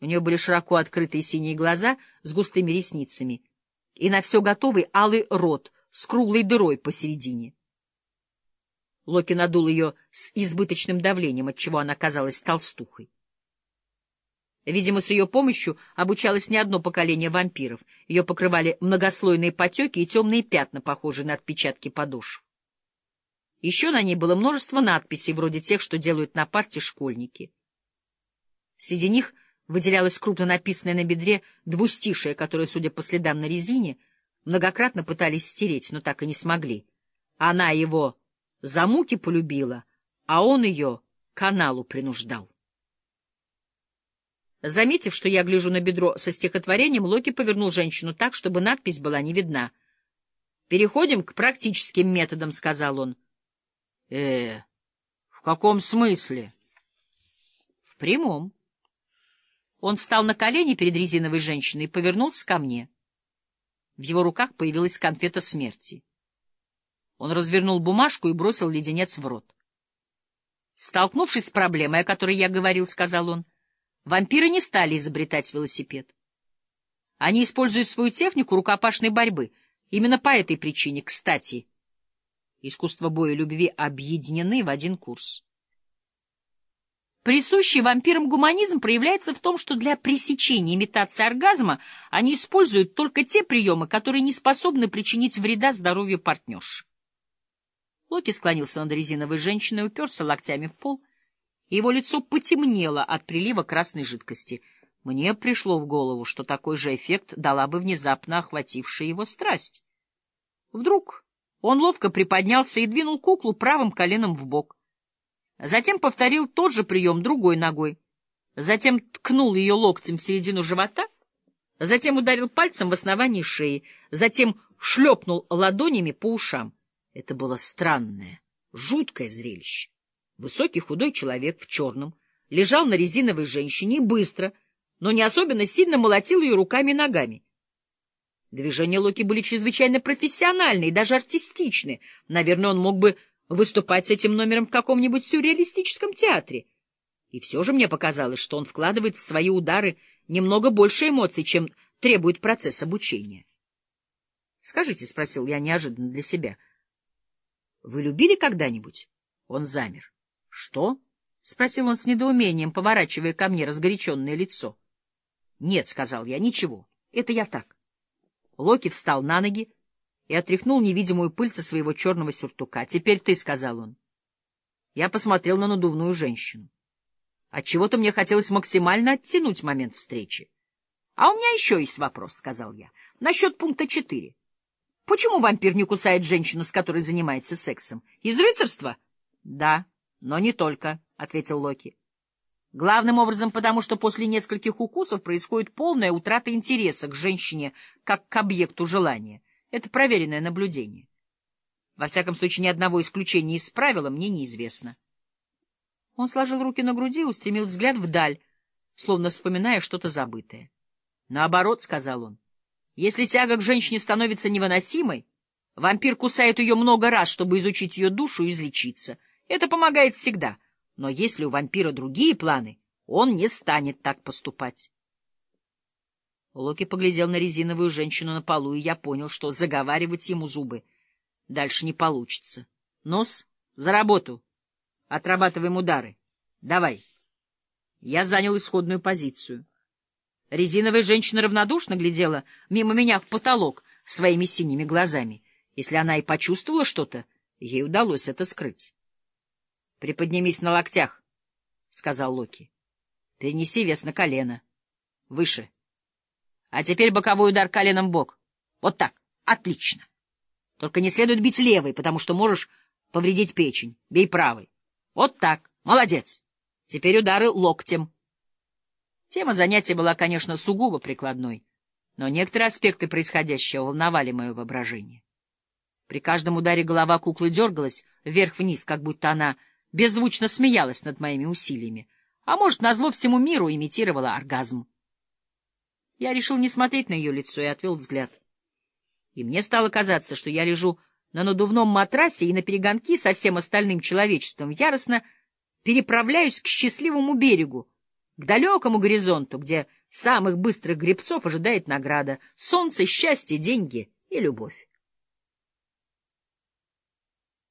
У нее были широко открытые синие глаза с густыми ресницами и на все готовый алый рот с круглой дырой посередине. Локи надул ее с избыточным давлением, отчего она казалась толстухой. Видимо, с ее помощью обучалось не одно поколение вампиров. Ее покрывали многослойные потеки и темные пятна, похожие на отпечатки подошв. Еще на ней было множество надписей, вроде тех, что делают на парте школьники. Среди них выделялось крупно написанное на бедре двустишее, которое, судя по следам на резине, многократно пытались стереть, но так и не смогли. Она его за муки полюбила, а он ее каналу принуждал. Заметив, что я гляжу на бедро со стихотворением, Локи повернул женщину так, чтобы надпись была не видна. «Переходим к практическим методам», — сказал он. «Э, в каком смысле?» «В прямом». Он встал на колени перед резиновой женщиной и повернулся ко мне. В его руках появилась конфета смерти. Он развернул бумажку и бросил леденец в рот. Столкнувшись с проблемой, о которой я говорил, — сказал он, — вампиры не стали изобретать велосипед. Они используют свою технику рукопашной борьбы. Именно по этой причине, кстати, искусство боя и любви объединены в один курс. Присущий вампирам гуманизм проявляется в том, что для пресечения имитации оргазма они используют только те приемы, которые не способны причинить вреда здоровью партнерши. Локи склонился над резиновой женщиной, уперся локтями в пол, и его лицо потемнело от прилива красной жидкости. Мне пришло в голову, что такой же эффект дала бы внезапно охватившая его страсть. Вдруг он ловко приподнялся и двинул куклу правым коленом в бок. Затем повторил тот же прием другой ногой. Затем ткнул ее локтем в середину живота, затем ударил пальцем в основании шеи, затем шлепнул ладонями по ушам. Это было странное, жуткое зрелище. Высокий худой человек в черном лежал на резиновой женщине и быстро, но не особенно сильно молотил ее руками и ногами. Движения Локи были чрезвычайно профессиональны и даже артистичны. Наверное, он мог бы выступать с этим номером в каком-нибудь сюрреалистическом театре. И все же мне показалось, что он вкладывает в свои удары немного больше эмоций, чем требует процесс обучения. — Скажите, — спросил я неожиданно для себя, — вы любили когда-нибудь? Он замер. — Что? — спросил он с недоумением, поворачивая ко мне разгоряченное лицо. — Нет, — сказал я, — ничего. Это я так. Локи встал на ноги и отряхнул невидимую пыль со своего черного сюртука. — Теперь ты, — сказал он. Я посмотрел на надувную женщину. Отчего-то мне хотелось максимально оттянуть момент встречи. — А у меня еще есть вопрос, — сказал я, — насчет пункта четыре. Почему вампир не кусает женщину, с которой занимается сексом? Из рыцарства? — Да, но не только, — ответил Локи. Главным образом потому, что после нескольких укусов происходит полная утрата интереса к женщине как к объекту желания. Это проверенное наблюдение. Во всяком случае, ни одного исключения из правила мне неизвестно. Он сложил руки на груди и устремил взгляд вдаль, словно вспоминая что-то забытое. — Наоборот, — сказал он, если тяга к женщине становится невыносимой, вампир кусает ее много раз, чтобы изучить ее душу и излечиться. Это помогает всегда. Но если у вампира другие планы, он не станет так поступать. Локи поглядел на резиновую женщину на полу, и я понял, что заговаривать ему зубы дальше не получится. Нос, за работу. Отрабатываем удары. Давай. Я занял исходную позицию. Резиновая женщина равнодушно глядела мимо меня в потолок своими синими глазами. Если она и почувствовала что-то, ей удалось это скрыть. — Приподнимись на локтях, — сказал Локи. — Перенеси вес на колено. Выше. А теперь боковой удар коленом в бок. Вот так. Отлично. Только не следует бить левой, потому что можешь повредить печень. Бей правой. Вот так. Молодец. Теперь удары локтем. Тема занятия была, конечно, сугубо прикладной, но некоторые аспекты происходящего волновали мое воображение. При каждом ударе голова куклы дергалась вверх-вниз, как будто она беззвучно смеялась над моими усилиями, а может, назло всему миру имитировала оргазм. Я решил не смотреть на ее лицо и отвел взгляд. И мне стало казаться, что я лежу на надувном матрасе и на перегонки со всем остальным человечеством яростно переправляюсь к счастливому берегу, к далекому горизонту, где самых быстрых гребцов ожидает награда — солнце, счастье, деньги и любовь.